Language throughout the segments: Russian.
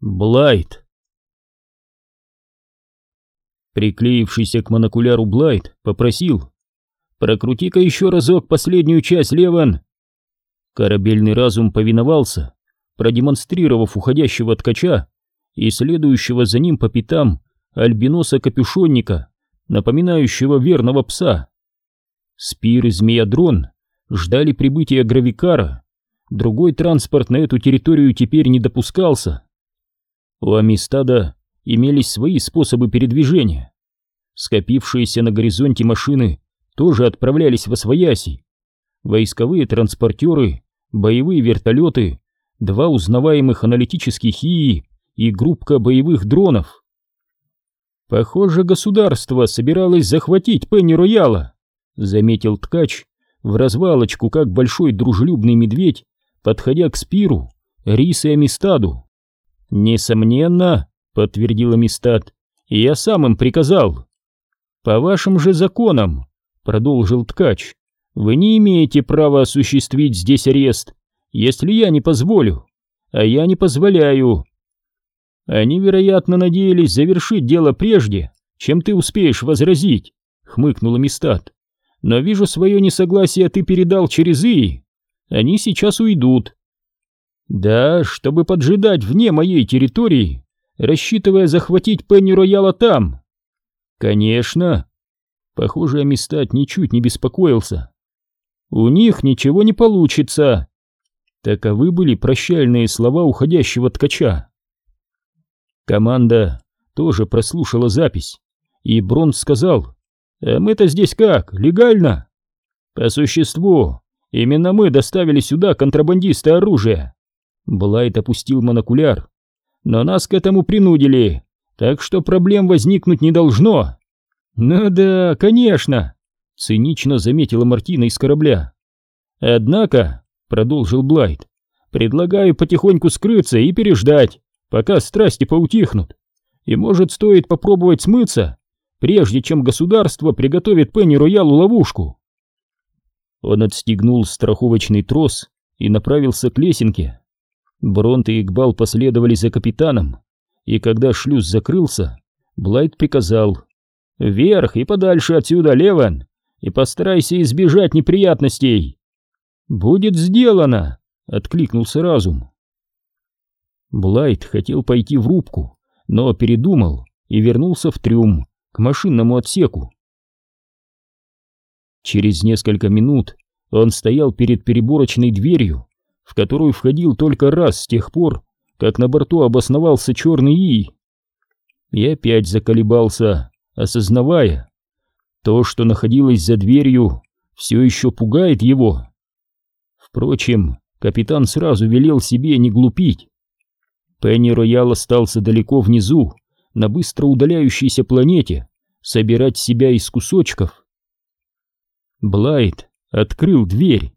Блайт. Приклеившийся к монокуляру Блайт попросил «Прокрути-ка еще разок последнюю часть, Леван!» Корабельный разум повиновался, продемонстрировав уходящего ткача и следующего за ним по пятам альбиноса-капюшонника, напоминающего верного пса. Спир и Змеядрон ждали прибытия Гравикара, другой транспорт на эту территорию теперь не допускался. У Амистада имелись свои способы передвижения. Скопившиеся на горизонте машины тоже отправлялись в Освояси. Войсковые транспортеры, боевые вертолеты, два узнаваемых аналитических ИИ и группка боевых дронов. Похоже, государство собиралось захватить Пенни-Рояла, заметил ткач в развалочку, как большой дружелюбный медведь, подходя к Спиру, Рис и Амистаду. «Несомненно», — подтвердил Амистад, — «я сам им приказал». «По вашим же законам», — продолжил ткач, — «вы не имеете права осуществить здесь арест, если я не позволю, а я не позволяю». «Они, вероятно, надеялись завершить дело прежде, чем ты успеешь возразить», — хмыкнул Амистад. «Но вижу, свое несогласие ты передал через И. Они сейчас уйдут, да, чтобы поджидать вне моей территории, рассчитывая захватить Пенни Рояла там. Конечно. Похоже, Амистад ничуть не беспокоился. У них ничего не получится. Таковы были прощальные слова уходящего ткача. Команда тоже прослушала запись, и Бронс сказал, «А мы-то здесь как, легально?» «По существу, именно мы доставили сюда контрабандиста оружия. Блайт опустил монокуляр. «Но нас к этому принудили, так что проблем возникнуть не должно». «Ну да, конечно», — цинично заметила Мартина из корабля. «Однако», — продолжил Блайт, — «предлагаю потихоньку скрыться и переждать, пока страсти поутихнут. И может стоит попробовать смыться, прежде чем государство приготовит Пенни Роялу ловушку». Он отстегнул страховочный трос и направился к лесенке. Бронт и Игбал последовали за капитаном, и когда шлюз закрылся, Блайт приказал «Вверх и подальше отсюда, Леван, и постарайся избежать неприятностей». «Будет сделано!» — откликнулся разум. Блайт хотел пойти в рубку, но передумал и вернулся в трюм, к машинному отсеку. Через несколько минут он стоял перед переборочной дверью, в которую входил только раз с тех пор, как на борту обосновался черный И. И опять заколебался, осознавая, то, что находилось за дверью, все еще пугает его. Впрочем, капитан сразу велел себе не глупить. Пенни Роял остался далеко внизу, на быстро удаляющейся планете, собирать себя из кусочков. Блайт открыл дверь.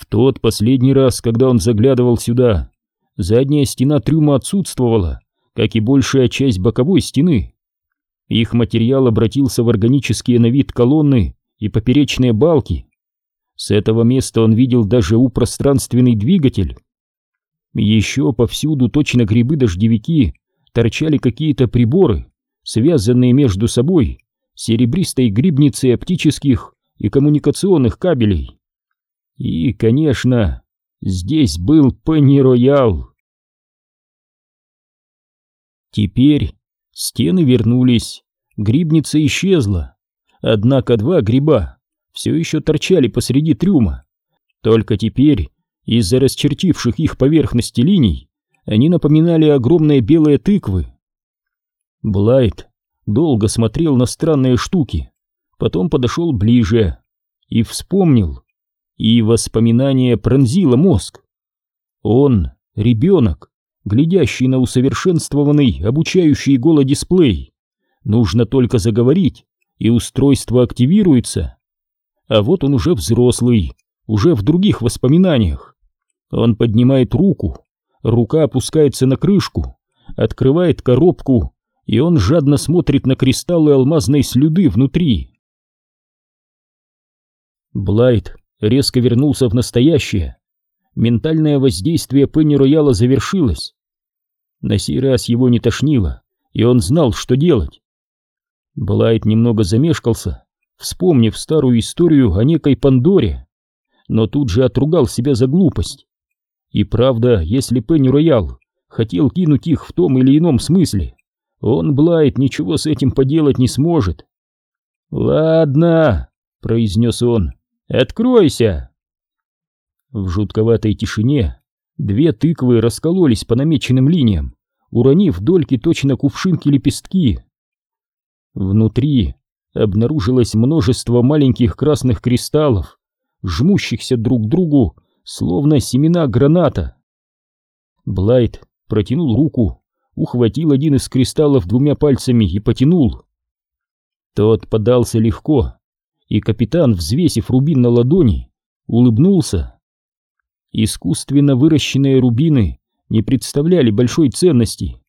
В тот последний раз, когда он заглядывал сюда, задняя стена трюма отсутствовала, как и большая часть боковой стены. Их материал обратился в органические на вид колонны и поперечные балки. С этого места он видел даже упространственный двигатель. Еще повсюду, точно грибы-дождевики, торчали какие-то приборы, связанные между собой серебристой грибницей оптических и коммуникационных кабелей. И, конечно, здесь был Пенни Роял. Теперь стены вернулись, грибница исчезла, однако два гриба все еще торчали посреди трюма. Только теперь, из-за расчертивших их поверхности линий, они напоминали огромные белые тыквы. Блайт долго смотрел на странные штуки, потом подошел ближе и вспомнил, и воспоминание пронзило мозг. Он — ребенок, глядящий на усовершенствованный обучающий голодисплей. Нужно только заговорить, и устройство активируется. А вот он уже взрослый, уже в других воспоминаниях. Он поднимает руку, рука опускается на крышку, открывает коробку, и он жадно смотрит на кристаллы алмазной слюды внутри. Блайт резко вернулся в настоящее. ментальное воздействие Пенни Рояла завершилось. На сей раз его не тошнило, и он знал, что делать. Блайт немного замешкался, вспомнив старую историю о некой Пандоре, но тут же отругал себя за глупость. И правда, если Пенни Роял хотел кинуть их в том или ином смысле, он, Блайт, ничего с этим поделать не сможет. «Ладно», — произнес он, — «откройся». В жутковатой тишине две тыквы раскололись по намеченным линиям, уронив дольки точно кувшинки лепестки. Внутри обнаружилось множество маленьких красных кристаллов, жмущихся друг к другу, словно семена граната. Блайт протянул руку, ухватил один из кристаллов двумя пальцами и потянул. Тот подался легко, и капитан, взвесив рубин на ладони, улыбнулся. Искусственно выращенные рубины не представляли большой ценности.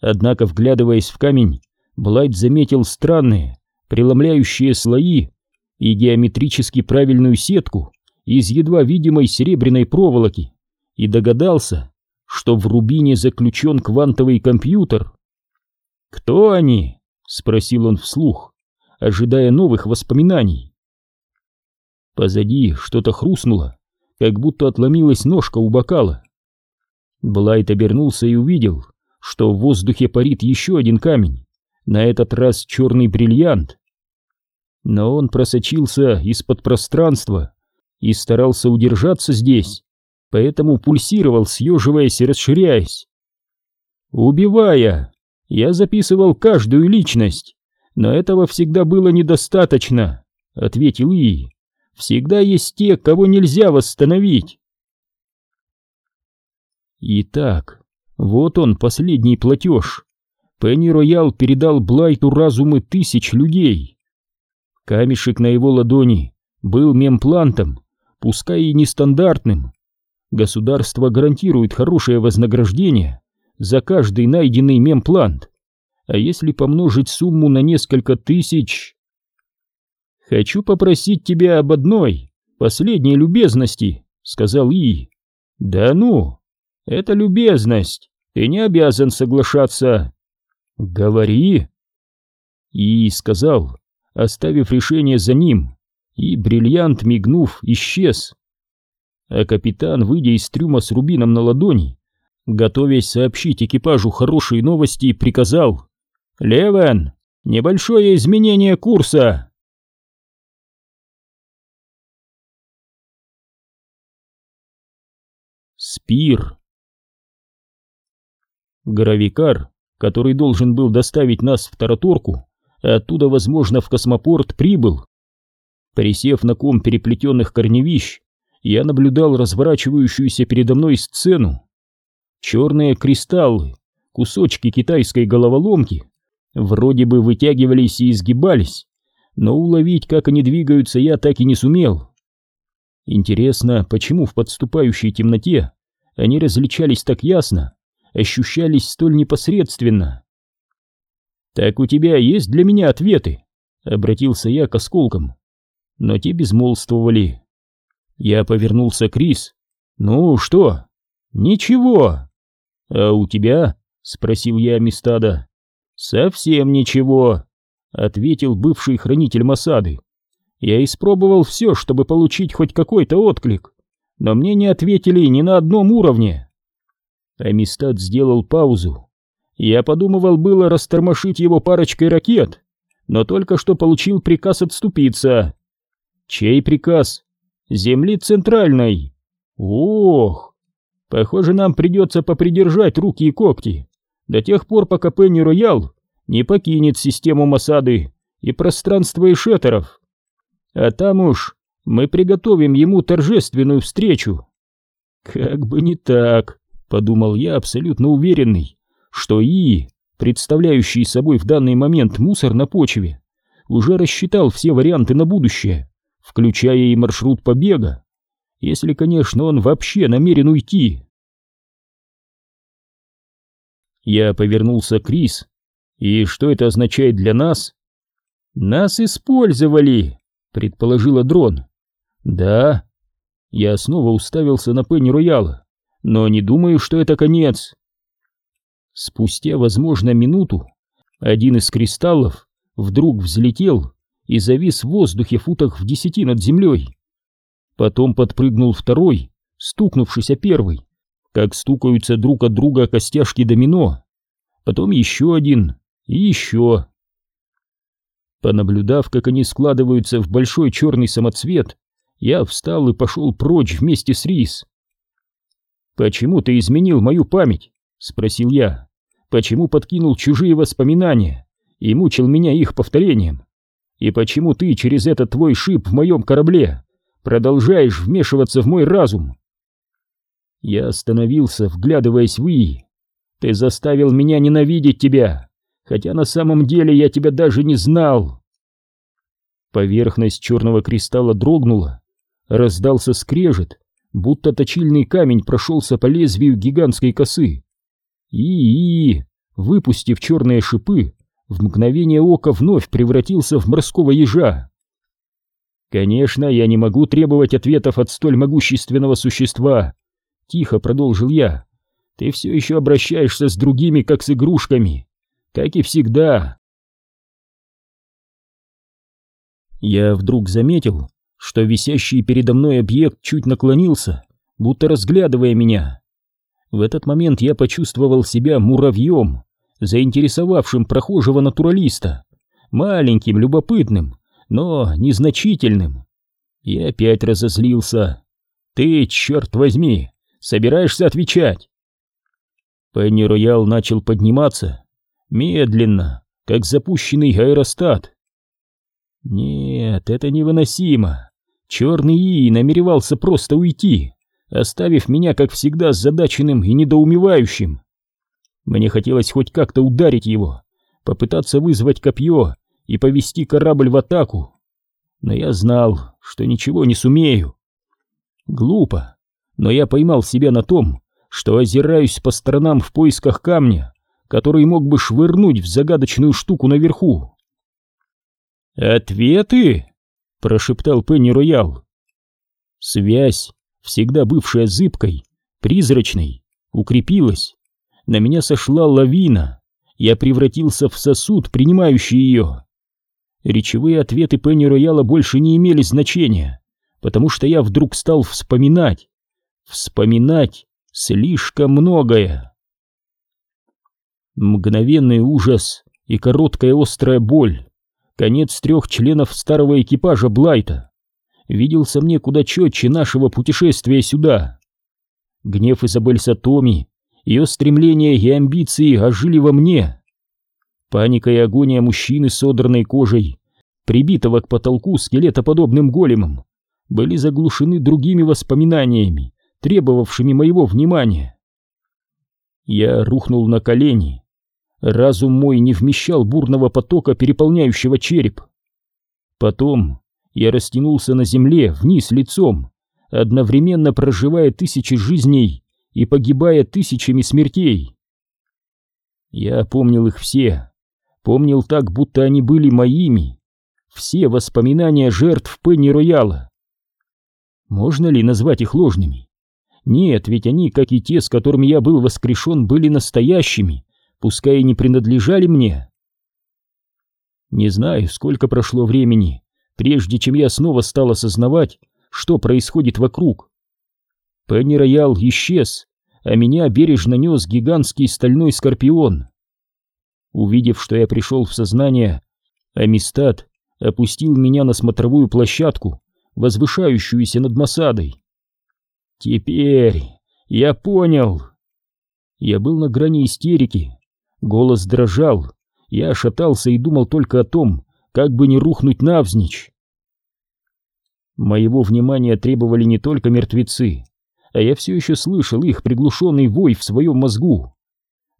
Однако, вглядываясь в камень, Блайт заметил странные, преломляющие слои и геометрически правильную сетку из едва видимой серебряной проволоки и догадался, что в рубине заключен квантовый компьютер. «Кто они?» — спросил он вслух, ожидая новых воспоминаний. Позади что-то хрустнуло, как будто отломилась ножка у бокала. Блайт обернулся и увидел, что в воздухе парит еще один камень, на этот раз черный бриллиант. Но он просочился из-под пространства и старался удержаться здесь, поэтому пульсировал, съеживаясь и расширяясь. Убивая, я записывал каждую личность, но этого всегда было недостаточно, ответил И. Всегда есть те, кого нельзя восстановить. Итак, вот он, последний платеж. Пенни Роял передал Блайту разумы тысяч людей. Камешек на его ладони был мемплантом, пускай и нестандартным. Государство гарантирует хорошее вознаграждение за каждый найденный мемплант. А если помножить сумму на несколько тысяч... «Хочу попросить тебя об одной, последней любезности», — сказал И. «Да ну, это любезность, ты не обязан соглашаться». «Говори!» И сказал, оставив решение за ним, и бриллиант, мигнув, исчез. А капитан, выйдя из трюма с рубином на ладони, готовясь сообщить экипажу хорошие новости, приказал «Левен, небольшое изменение курса!» Спир Гравикар который должен был доставить нас в Тараторку, оттуда, возможно, в космопорт, прибыл. Присев на ком переплетенных корневищ, я наблюдал разворачивающуюся передо мной сцену. Черные кристаллы, кусочки китайской головоломки, вроде бы вытягивались и изгибались, но уловить, как они двигаются, я так и не сумел. Интересно, почему в подступающей темноте они различались так ясно, ощущались столь непосредственно. «Так у тебя есть для меня ответы?» — обратился я к осколкам. Но те безмолвствовали. Я повернулся к Рис. «Ну что?» «Ничего». «А у тебя?» — спросил я Амистада. «Совсем ничего», — ответил бывший хранитель Масады. «Я испробовал все, чтобы получить хоть какой-то отклик, но мне не ответили ни на одном уровне». Амистад сделал паузу. Я подумывал было растормошить его парочкой ракет, но только что получил приказ отступиться. Чей приказ? Земли Центральной. Ох! Похоже, нам придется попридержать руки и когти до тех пор, пока Пенни Роял не покинет систему Масады и пространство Эшетеров. А там уж мы приготовим ему торжественную встречу. Как бы не так подумал я, абсолютно уверенный, что И, представляющий собой в данный момент мусор на почве, уже рассчитал все варианты на будущее, включая и маршрут побега, если, конечно, он вообще намерен уйти. Я повернулся к Рис. И что это означает для нас? Нас использовали, предположила дрон. Да. Я снова уставился на Пенни Рояла, но не думаю, что это конец. Спустя, возможно, минуту, один из кристаллов вдруг взлетел и завис в воздухе футах в десяти над землей. Потом подпрыгнул второй, стукнувшись о первый, как стукаются друг от друга костяшки домино. Потом еще один и еще. Понаблюдав, как они складываются в большой черный самоцвет, я встал и пошел прочь вместе с Рис. «Почему ты изменил мою память?» — спросил я. «Почему подкинул чужие воспоминания и мучил меня их повторением? И почему ты через этот твой шип в моем корабле продолжаешь вмешиваться в мой разум?» Я остановился, вглядываясь в И. «Ты заставил меня ненавидеть тебя, хотя на самом деле я тебя даже не знал». Поверхность черного кристалла дрогнула, раздался скрежет, будто точильный камень прошелся по лезвию гигантской косы. И, -и, выпустив черные шипы, в мгновение ока вновь превратился в морского ежа. «Конечно, я не могу требовать ответов от столь могущественного существа», — тихо продолжил я. «Ты все еще обращаешься с другими, как с игрушками, как и всегда». Я вдруг заметил, что висящий передо мной объект чуть наклонился, будто разглядывая меня. В этот момент я почувствовал себя муравьем, заинтересовавшим прохожего натуралиста, маленьким, любопытным, но незначительным. И опять разозлился. «Ты, черт возьми, собираешься отвечать?» Пенни Роял начал подниматься, медленно, как запущенный аэростат. «Нет, это невыносимо. Черный И намеревался просто уйти, оставив меня, как всегда, задаченным и недоумевающим. Мне хотелось хоть как-то ударить его, попытаться вызвать копье и повести корабль в атаку. Но я знал, что ничего не сумею. Глупо, но я поймал себя на том, что озираюсь по сторонам в поисках камня, который мог бы швырнуть в загадочную штуку наверху. «Ответы?» прошептал Пенни Роял. Связь, всегда бывшая зыбкой, призрачной, укрепилась. На меня сошла лавина. Я превратился в сосуд, принимающий ее. Речевые ответы Пенни Рояла больше не имели значения, потому что я вдруг стал вспоминать. Вспоминать слишком многое. Мгновенный ужас и короткая острая боль конец трех членов старого экипажа Блайта, виделся мне куда четче нашего путешествия сюда. Гнев Изабель Сатоми, ее стремления и амбиции ожили во мне. Паника и агония мужчины с содранной кожей, прибитого к потолку скелетоподобным големом, были заглушены другими воспоминаниями, требовавшими моего внимания. Я рухнул на колени, Разум мой не вмещал бурного потока, переполняющего череп. Потом я растянулся на земле, вниз лицом, одновременно проживая тысячи жизней и погибая тысячами смертей. Я помнил их все, помнил так, будто они были моими, все воспоминания жертв Пенни Рояла. Можно ли назвать их ложными? Нет, ведь они, как и те, с которыми я был воскрешен, были настоящими, пускай и не принадлежали мне. Не знаю, сколько прошло времени, прежде чем я снова стал осознавать, что происходит вокруг. Пенни Роял исчез, а меня бережно нес гигантский стальной скорпион. Увидев, что я пришел в сознание, Амистад опустил меня на смотровую площадку, возвышающуюся над Масадой. Теперь я понял. Я был на грани истерики, Голос дрожал, я шатался и думал только о том, как бы не рухнуть навзничь. Моего внимания требовали не только мертвецы, а я все еще слышал их приглушенный вой в своем мозгу.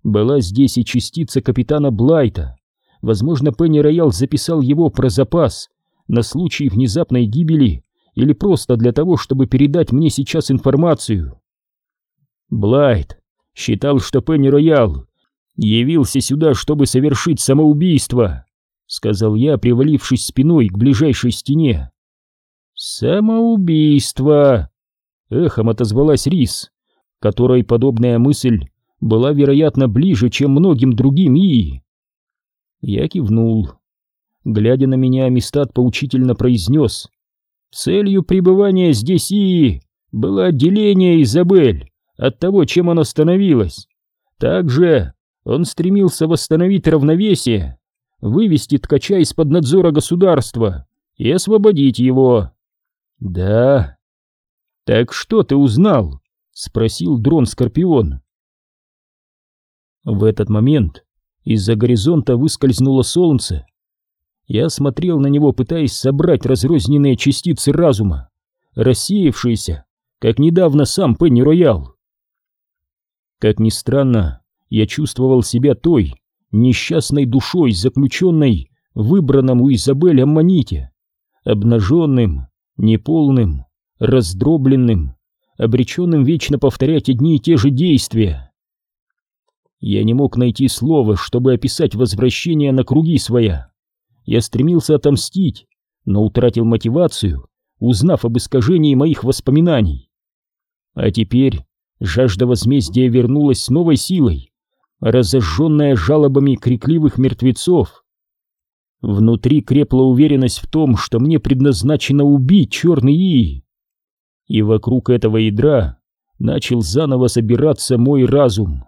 Была здесь и частица капитана Блайта. Возможно, Пенни Роял записал его про запас на случай внезапной гибели или просто для того, чтобы передать мне сейчас информацию. Блайт считал, что Пенни Роял явился сюда, чтобы совершить самоубийство», — сказал я, привалившись спиной к ближайшей стене. «Самоубийство», эхом отозвалась Рис, которой подобная мысль была, вероятно, ближе, чем многим другим и... Я кивнул. Глядя на меня, Амистад поучительно произнес. Целью пребывания здесь и было отделение Изабель от того, чем она становилась. Также он стремился восстановить равновесие, вывести ткача из-под надзора государства и освободить его. Да. Так что ты узнал? спросил дрон-скорпион. В этот момент из-за горизонта выскользнуло солнце. Я смотрел на него, пытаясь собрать разрозненные частицы разума, рассеявшиеся, как недавно сам Пенни Роял. Как ни странно, я чувствовал себя той несчастной душой, заключенной в выбранном у Изабель аммоните, обнаженным, неполным, раздробленным, обреченным вечно повторять одни и те же действия. Я не мог найти слова, чтобы описать возвращение на круги своя. Я стремился отомстить, но утратил мотивацию, узнав об искажении моих воспоминаний. А теперь жажда возмездия вернулась с новой силой, разожженная жалобами крикливых мертвецов. Внутри крепла уверенность в том, что мне предназначено убить черный И. И вокруг этого ядра начал заново собираться мой разум.